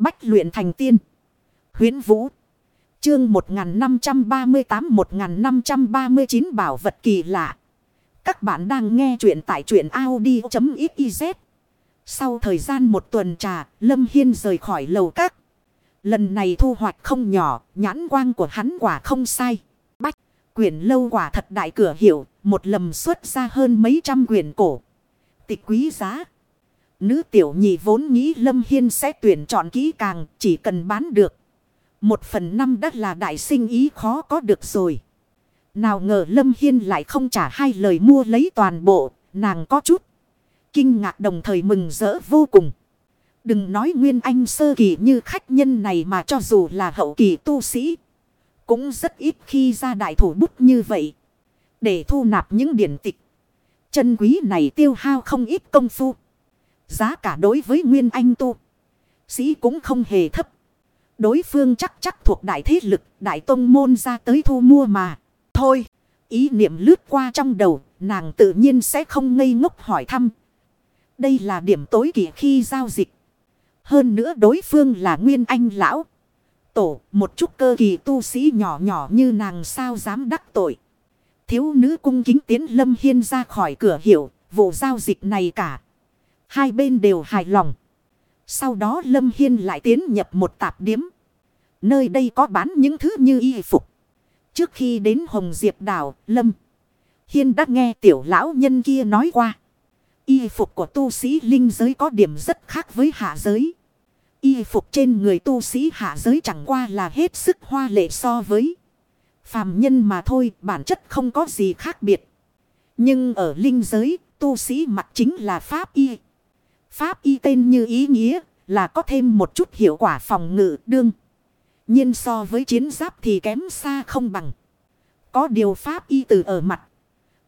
Bách luyện thành tiên. Huyến Vũ. Chương 1538-1539 Bảo vật kỳ lạ. Các bạn đang nghe truyện tại truyện Audi.xyz. Sau thời gian một tuần trà, Lâm Hiên rời khỏi lầu các. Lần này thu hoạch không nhỏ, nhãn quang của hắn quả không sai. Bách, quyển lâu quả thật đại cửa hiệu, một lầm xuất ra hơn mấy trăm quyển cổ. Tịch quý giá. Nữ tiểu nhị vốn nghĩ Lâm Hiên sẽ tuyển chọn kỹ càng, chỉ cần bán được. Một phần năm đất là đại sinh ý khó có được rồi. Nào ngờ Lâm Hiên lại không trả hai lời mua lấy toàn bộ, nàng có chút. Kinh ngạc đồng thời mừng rỡ vô cùng. Đừng nói Nguyên Anh sơ kỳ như khách nhân này mà cho dù là hậu kỳ tu sĩ. Cũng rất ít khi ra đại thủ bút như vậy. Để thu nạp những điển tịch. Chân quý này tiêu hao không ít công phu. Giá cả đối với Nguyên Anh tu. Sĩ cũng không hề thấp. Đối phương chắc chắc thuộc đại thế lực, đại tông môn ra tới thu mua mà. Thôi, ý niệm lướt qua trong đầu, nàng tự nhiên sẽ không ngây ngốc hỏi thăm. Đây là điểm tối kỵ khi giao dịch. Hơn nữa đối phương là Nguyên Anh lão. Tổ, một chút cơ kỳ tu sĩ nhỏ nhỏ như nàng sao dám đắc tội. Thiếu nữ cung kính tiến Lâm Hiên ra khỏi cửa hiệu, vụ giao dịch này cả. Hai bên đều hài lòng. Sau đó Lâm Hiên lại tiến nhập một tạp điếm. Nơi đây có bán những thứ như y phục. Trước khi đến Hồng Diệp Đảo, Lâm Hiên đã nghe tiểu lão nhân kia nói qua. Y phục của tu sĩ linh giới có điểm rất khác với hạ giới. Y phục trên người tu sĩ hạ giới chẳng qua là hết sức hoa lệ so với phàm nhân mà thôi, bản chất không có gì khác biệt. Nhưng ở linh giới, tu sĩ mặc chính là pháp y. Pháp y tên như ý nghĩa là có thêm một chút hiệu quả phòng ngự đương. nhiên so với chiến giáp thì kém xa không bằng. Có điều pháp y từ ở mặt.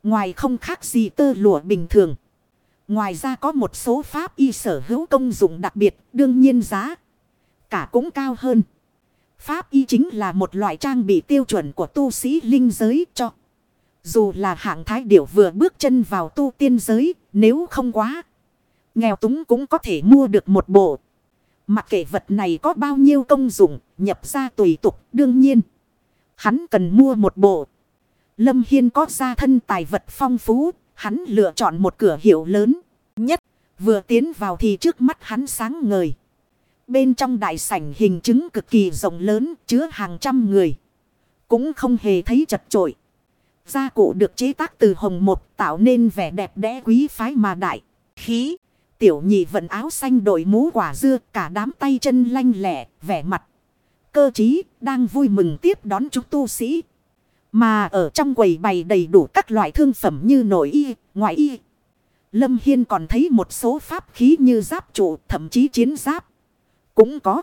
Ngoài không khác gì tơ lụa bình thường. Ngoài ra có một số pháp y sở hữu công dụng đặc biệt, đương nhiên giá cả cũng cao hơn. Pháp y chính là một loại trang bị tiêu chuẩn của tu sĩ linh giới cho. Dù là hạng thái điểu vừa bước chân vào tu tiên giới, nếu không quá. Nghèo túng cũng có thể mua được một bộ. Mặc kệ vật này có bao nhiêu công dụng, nhập ra tùy tục, đương nhiên. Hắn cần mua một bộ. Lâm Hiên có gia thân tài vật phong phú, Hắn lựa chọn một cửa hiệu lớn nhất. Vừa tiến vào thì trước mắt hắn sáng ngời. Bên trong đại sảnh hình chứng cực kỳ rộng lớn chứa hàng trăm người. Cũng không hề thấy chật trội. Gia cụ được chế tác từ hồng một tạo nên vẻ đẹp đẽ quý phái mà đại. Khí. Tiểu nhị vận áo xanh đội mũ quả dưa cả đám tay chân lanh lẹ vẻ mặt. Cơ trí đang vui mừng tiếp đón chúng tu sĩ. Mà ở trong quầy bày đầy đủ các loại thương phẩm như nội y, ngoại y. Lâm Hiên còn thấy một số pháp khí như giáp trụ, thậm chí chiến giáp. Cũng có.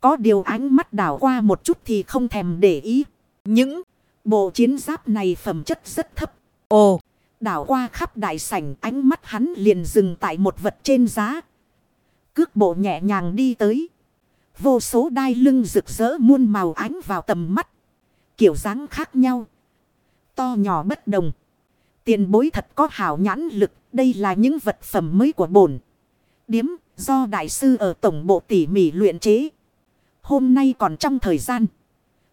Có điều ánh mắt đảo qua một chút thì không thèm để ý. Những bộ chiến giáp này phẩm chất rất thấp. Ồ, đảo qua khắp đại sảnh, ánh mắt hắn liền dừng tại một vật trên giá. Cước bộ nhẹ nhàng đi tới. Vô số đai lưng rực rỡ muôn màu ánh vào tầm mắt kiểu dáng khác nhau. To nhỏ bất đồng. Tiền bối thật có hảo nhãn lực. Đây là những vật phẩm mới của bổn. Điếm, do đại sư ở tổng bộ tỉ mỉ luyện chế. Hôm nay còn trong thời gian.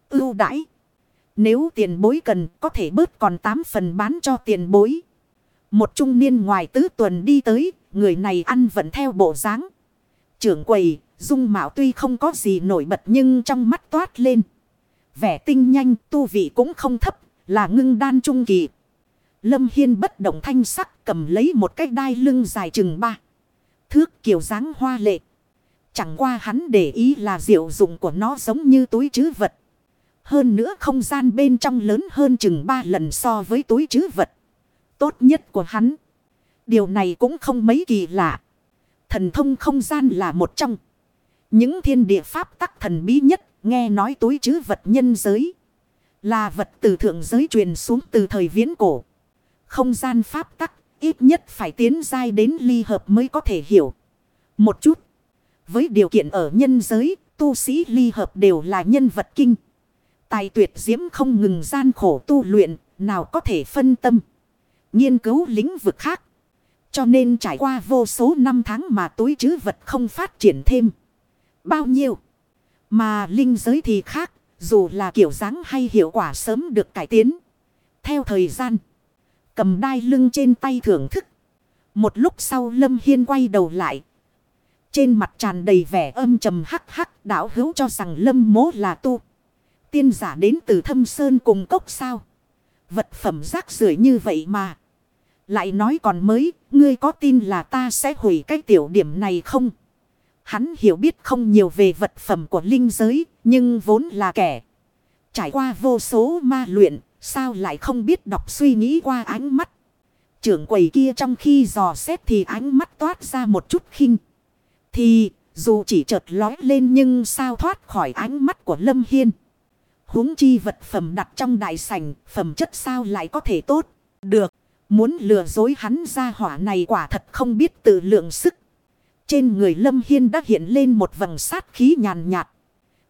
ưu đãi. Nếu tiền bối cần có thể bớt còn 8 phần bán cho tiền bối. Một trung niên ngoài tứ tuần đi tới. Người này ăn vẫn theo bộ dáng. Trưởng quầy, dung mạo tuy không có gì nổi bật nhưng trong mắt toát lên. Vẻ tinh nhanh tu vị cũng không thấp là ngưng đan trung kỳ. Lâm Hiên bất động thanh sắc cầm lấy một cái đai lưng dài chừng ba. Thước kiểu dáng hoa lệ. Chẳng qua hắn để ý là diệu dụng của nó giống như túi chứ vật. Hơn nữa không gian bên trong lớn hơn chừng ba lần so với túi chứ vật. Tốt nhất của hắn. Điều này cũng không mấy kỳ lạ. Thần thông không gian là một trong. Những thiên địa pháp tắc thần bí nhất Nghe nói túi chứ vật nhân giới. Là vật từ thượng giới truyền xuống từ thời viễn cổ. Không gian pháp tắc ít nhất phải tiến dai đến ly hợp mới có thể hiểu. Một chút. Với điều kiện ở nhân giới, tu sĩ ly hợp đều là nhân vật kinh. Tài tuyệt diễm không ngừng gian khổ tu luyện, nào có thể phân tâm. Nghiên cứu lĩnh vực khác. Cho nên trải qua vô số năm tháng mà túi chứ vật không phát triển thêm. bao nhiêu. Mà linh giới thì khác, dù là kiểu dáng hay hiệu quả sớm được cải tiến. Theo thời gian, cầm đai lưng trên tay thưởng thức. Một lúc sau Lâm Hiên quay đầu lại. Trên mặt tràn đầy vẻ âm trầm hắc hắc đảo hữu cho rằng Lâm mố là tu. Tiên giả đến từ thâm sơn cùng cốc sao. Vật phẩm rác rưởi như vậy mà. Lại nói còn mới, ngươi có tin là ta sẽ hủy cái tiểu điểm này không? Hắn hiểu biết không nhiều về vật phẩm của linh giới, nhưng vốn là kẻ. Trải qua vô số ma luyện, sao lại không biết đọc suy nghĩ qua ánh mắt. Trưởng quầy kia trong khi dò xét thì ánh mắt toát ra một chút khinh. Thì, dù chỉ chợt lói lên nhưng sao thoát khỏi ánh mắt của Lâm Hiên huống chi vật phẩm đặt trong đại sảnh, phẩm chất sao lại có thể tốt. Được, muốn lừa dối hắn ra hỏa này quả thật không biết tự lượng sức. Trên người Lâm Hiên đã hiện lên một vầng sát khí nhàn nhạt.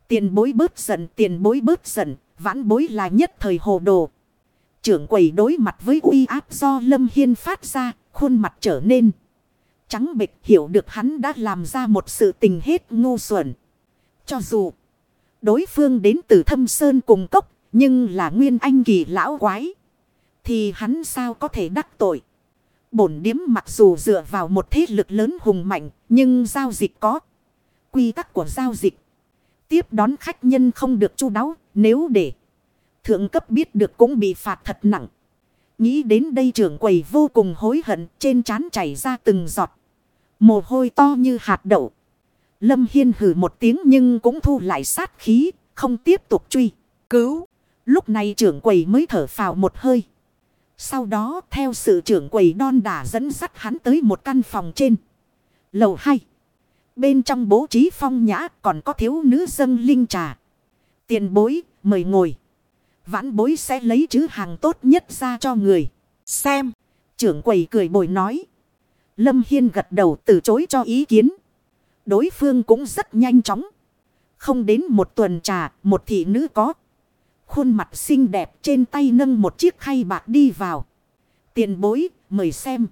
Tiền bối bớt giận, tiền bối bớt giận, vãn bối là nhất thời hồ đồ. Trưởng quầy đối mặt với uy áp do Lâm Hiên phát ra, khuôn mặt trở nên trắng bệch hiểu được hắn đã làm ra một sự tình hết ngu xuẩn. Cho dù đối phương đến từ thâm sơn cùng cốc, nhưng là nguyên anh kỳ lão quái. Thì hắn sao có thể đắc tội. Bổn điếm mặc dù dựa vào một thế lực lớn hùng mạnh, nhưng giao dịch có quy tắc của giao dịch. Tiếp đón khách nhân không được chu đáo, nếu để thượng cấp biết được cũng bị phạt thật nặng. Nghĩ đến đây trưởng quầy vô cùng hối hận, trên trán chảy ra từng giọt. Mồ hôi to như hạt đậu. Lâm Hiên hử một tiếng nhưng cũng thu lại sát khí, không tiếp tục truy, cứu. Lúc này trưởng quầy mới thở phào một hơi. Sau đó theo sự trưởng quầy đon đả dẫn dắt hắn tới một căn phòng trên. Lầu 2. Bên trong bố trí phong nhã còn có thiếu nữ dân linh trà. Tiền bối, mời ngồi. Vãn bối sẽ lấy chữ hàng tốt nhất ra cho người. Xem. Trưởng quầy cười bồi nói. Lâm Hiên gật đầu từ chối cho ý kiến. Đối phương cũng rất nhanh chóng. Không đến một tuần trà, một thị nữ có. Khuôn mặt xinh đẹp trên tay nâng một chiếc khay bạc đi vào. Tiền bối, mời xem.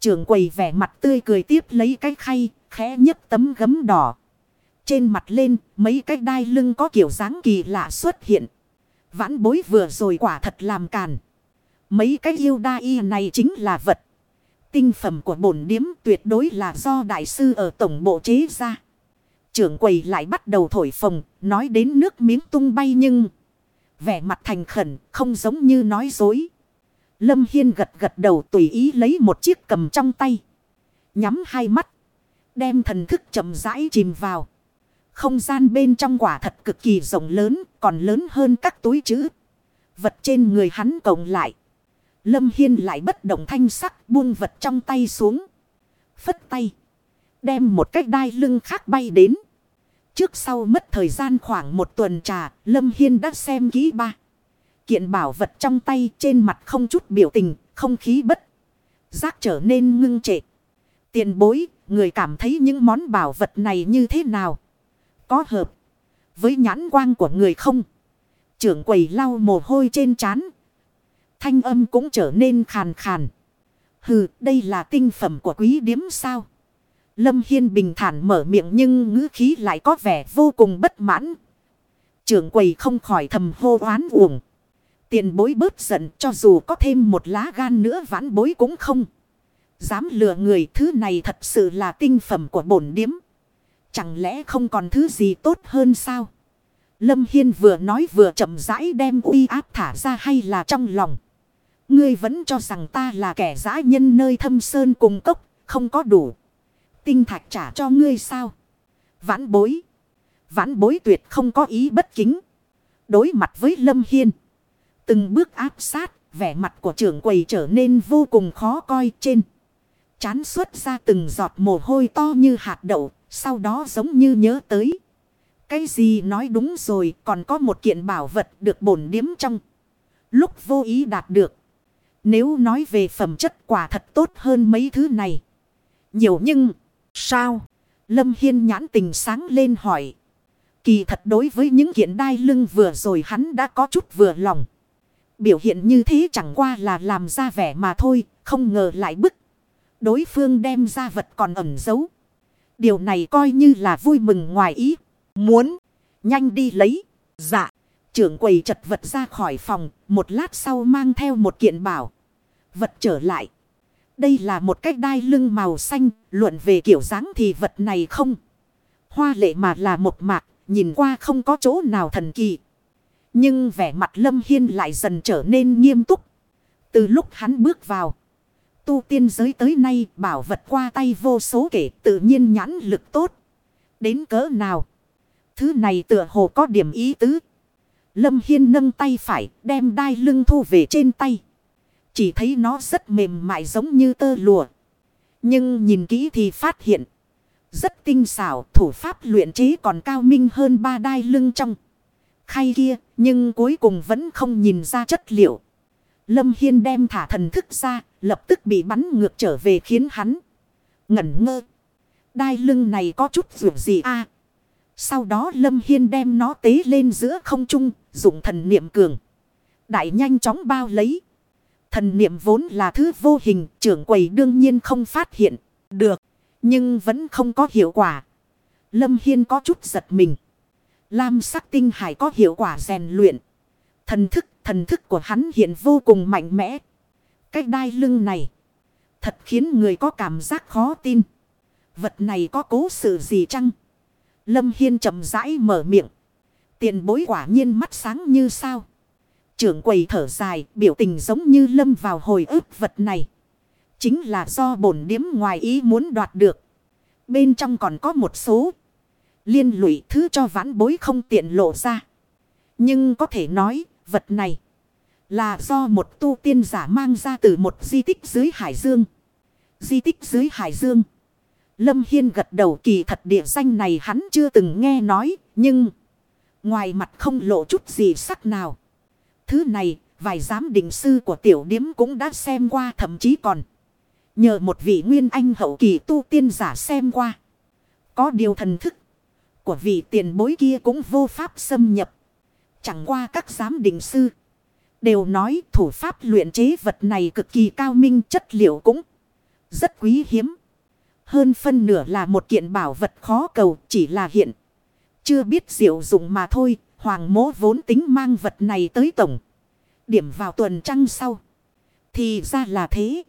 Trưởng quầy vẻ mặt tươi cười tiếp lấy cái khay, khẽ nhấc tấm gấm đỏ. Trên mặt lên, mấy cái đai lưng có kiểu dáng kỳ lạ xuất hiện. Vãn bối vừa rồi quả thật làm càn. Mấy cái yêu đa y này chính là vật. Tinh phẩm của bổn điếm tuyệt đối là do đại sư ở tổng bộ chế ra. Trưởng quầy lại bắt đầu thổi phồng, nói đến nước miếng tung bay nhưng... Vẻ mặt thành khẩn, không giống như nói dối. Lâm Hiên gật gật đầu tùy ý lấy một chiếc cầm trong tay. Nhắm hai mắt. Đem thần thức chậm rãi chìm vào. Không gian bên trong quả thật cực kỳ rộng lớn, còn lớn hơn các túi chữ. Vật trên người hắn cộng lại. Lâm Hiên lại bất động thanh sắc buông vật trong tay xuống. Phất tay. Đem một cái đai lưng khác bay đến. Trước sau mất thời gian khoảng một tuần trà, Lâm Hiên đã xem kỹ ba. Kiện bảo vật trong tay trên mặt không chút biểu tình, không khí bất. Giác trở nên ngưng trệ. Tiền bối, người cảm thấy những món bảo vật này như thế nào? Có hợp với nhãn quang của người không? Trưởng quầy lau mồ hôi trên trán Thanh âm cũng trở nên khàn khàn. Hừ, đây là tinh phẩm của quý điếm sao? Lâm Hiên bình thản mở miệng nhưng ngữ khí lại có vẻ vô cùng bất mãn. Trưởng quầy không khỏi thầm hô oán uổng. Tiền bối bớt giận cho dù có thêm một lá gan nữa vãn bối cũng không. Dám lừa người thứ này thật sự là tinh phẩm của bổn điếm. Chẳng lẽ không còn thứ gì tốt hơn sao? Lâm Hiên vừa nói vừa chậm rãi đem uy áp thả ra hay là trong lòng. Ngươi vẫn cho rằng ta là kẻ giã nhân nơi thâm sơn cùng cốc, không có đủ. Tinh thạch trả cho ngươi sao? Vãn bối. Vãn bối tuyệt không có ý bất kính. Đối mặt với Lâm Hiên. Từng bước áp sát, vẻ mặt của trưởng quầy trở nên vô cùng khó coi trên. Chán xuất ra từng giọt mồ hôi to như hạt đậu, sau đó giống như nhớ tới. Cái gì nói đúng rồi, còn có một kiện bảo vật được bổn điếm trong. Lúc vô ý đạt được. Nếu nói về phẩm chất quả thật tốt hơn mấy thứ này. Nhiều nhưng, sao? Lâm Hiên nhãn tình sáng lên hỏi. Kỳ thật đối với những kiện đai lưng vừa rồi hắn đã có chút vừa lòng. Biểu hiện như thế chẳng qua là làm ra vẻ mà thôi, không ngờ lại bức. Đối phương đem ra vật còn ẩn giấu. Điều này coi như là vui mừng ngoài ý. Muốn. Nhanh đi lấy. Dạ. Trưởng quầy chật vật ra khỏi phòng. Một lát sau mang theo một kiện bảo. Vật trở lại. Đây là một cái đai lưng màu xanh. Luận về kiểu dáng thì vật này không. Hoa lệ mà là một mạc. Nhìn qua không có chỗ nào thần kỳ. Nhưng vẻ mặt Lâm Hiên lại dần trở nên nghiêm túc. Từ lúc hắn bước vào. Tu tiên giới tới nay bảo vật qua tay vô số kể tự nhiên nhãn lực tốt. Đến cỡ nào? Thứ này tựa hồ có điểm ý tứ. Lâm Hiên nâng tay phải, đem đai lưng thu về trên tay. Chỉ thấy nó rất mềm mại giống như tơ lụa. Nhưng nhìn kỹ thì phát hiện. Rất tinh xảo thủ pháp luyện chế còn cao minh hơn ba đai lưng trong. Khay kia nhưng cuối cùng vẫn không nhìn ra chất liệu. Lâm Hiên đem thả thần thức ra lập tức bị bắn ngược trở về khiến hắn ngẩn ngơ. Đai lưng này có chút dù gì a Sau đó Lâm Hiên đem nó tế lên giữa không trung, dùng thần niệm cường. Đại nhanh chóng bao lấy. Thần niệm vốn là thứ vô hình, trưởng quầy đương nhiên không phát hiện được, nhưng vẫn không có hiệu quả. Lâm Hiên có chút giật mình. Lam sắc tinh hải có hiệu quả rèn luyện. Thần thức, thần thức của hắn hiện vô cùng mạnh mẽ. Cái đai lưng này. Thật khiến người có cảm giác khó tin. Vật này có cố sự gì chăng? Lâm Hiên chậm rãi mở miệng. Tiền bối quả nhiên mắt sáng như sao. Trưởng quầy thở dài, biểu tình giống như lâm vào hồi ức vật này. Chính là do bổn điếm ngoài ý muốn đoạt được. Bên trong còn có một số liên lụy thứ cho vãn bối không tiện lộ ra. Nhưng có thể nói, vật này là do một tu tiên giả mang ra từ một di tích dưới hải dương. Di tích dưới hải dương. Lâm Hiên gật đầu kỳ thật địa danh này hắn chưa từng nghe nói, nhưng ngoài mặt không lộ chút gì sắc nào. Thứ này, vài giám định sư của tiểu điếm cũng đã xem qua thậm chí còn. Nhờ một vị nguyên anh hậu kỳ tu tiên giả xem qua. Có điều thần thức của vị tiền bối kia cũng vô pháp xâm nhập. Chẳng qua các giám định sư. Đều nói thủ pháp luyện chế vật này cực kỳ cao minh chất liệu cũng rất quý hiếm. Hơn phân nửa là một kiện bảo vật khó cầu chỉ là hiện. Chưa biết diệu dụng mà thôi. Hoàng mố vốn tính mang vật này tới tổng. Điểm vào tuần trăng sau. Thì ra là thế.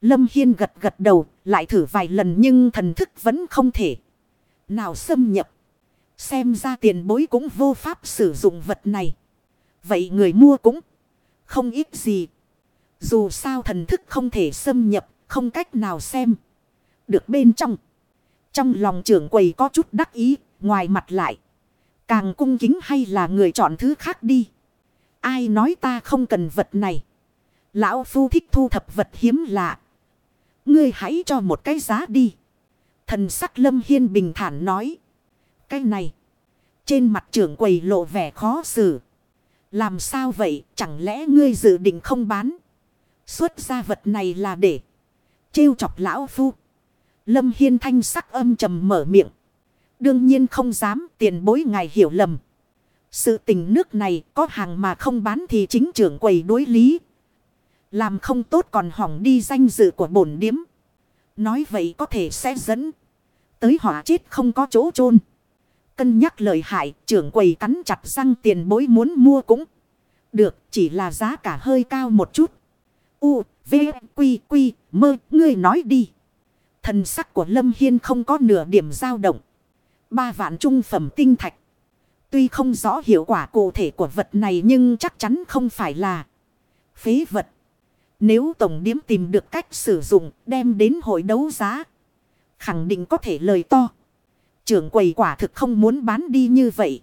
Lâm Hiên gật gật đầu. Lại thử vài lần nhưng thần thức vẫn không thể. Nào xâm nhập. Xem ra tiền bối cũng vô pháp sử dụng vật này. Vậy người mua cũng không ít gì. Dù sao thần thức không thể xâm nhập, không cách nào xem. Được bên trong. Trong lòng trưởng quầy có chút đắc ý, ngoài mặt lại. Càng cung kính hay là người chọn thứ khác đi. Ai nói ta không cần vật này. Lão Phu thích thu thập vật hiếm lạ. Ngươi hãy cho một cái giá đi. Thần sắc lâm hiên bình thản nói. Cái này. Trên mặt trưởng quầy lộ vẻ khó xử. Làm sao vậy? Chẳng lẽ ngươi dự định không bán? Xuất ra vật này là để trêu chọc lão phu. Lâm Hiên thanh sắc âm trầm mở miệng. Đương nhiên không dám tiền bối ngài hiểu lầm. Sự tình nước này có hàng mà không bán thì chính trưởng quầy đối lý. Làm không tốt còn hỏng đi danh dự của bổn điếm. Nói vậy có thể sẽ dẫn tới họa chết không có chỗ chôn Cân nhắc lời hại, trưởng quầy cắn chặt răng tiền bối muốn mua cũng được, chỉ là giá cả hơi cao một chút. U, V, Quy, Quy, mơ, ngươi nói đi. Thần sắc của Lâm Hiên không có nửa điểm dao động. Ba vạn trung phẩm tinh thạch. Tuy không rõ hiệu quả cụ thể của vật này nhưng chắc chắn không phải là phế vật. Nếu Tổng Điếm tìm được cách sử dụng, đem đến hội đấu giá. Khẳng định có thể lời to trưởng quầy quả thực không muốn bán đi như vậy.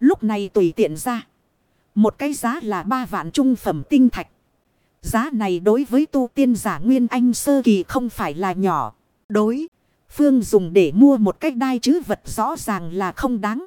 Lúc này tùy tiện ra. Một cái giá là ba vạn trung phẩm tinh thạch. Giá này đối với tu tiên giả Nguyên Anh sơ kỳ không phải là nhỏ. Đối. Phương dùng để mua một cái đai chứ vật rõ ràng là không đáng.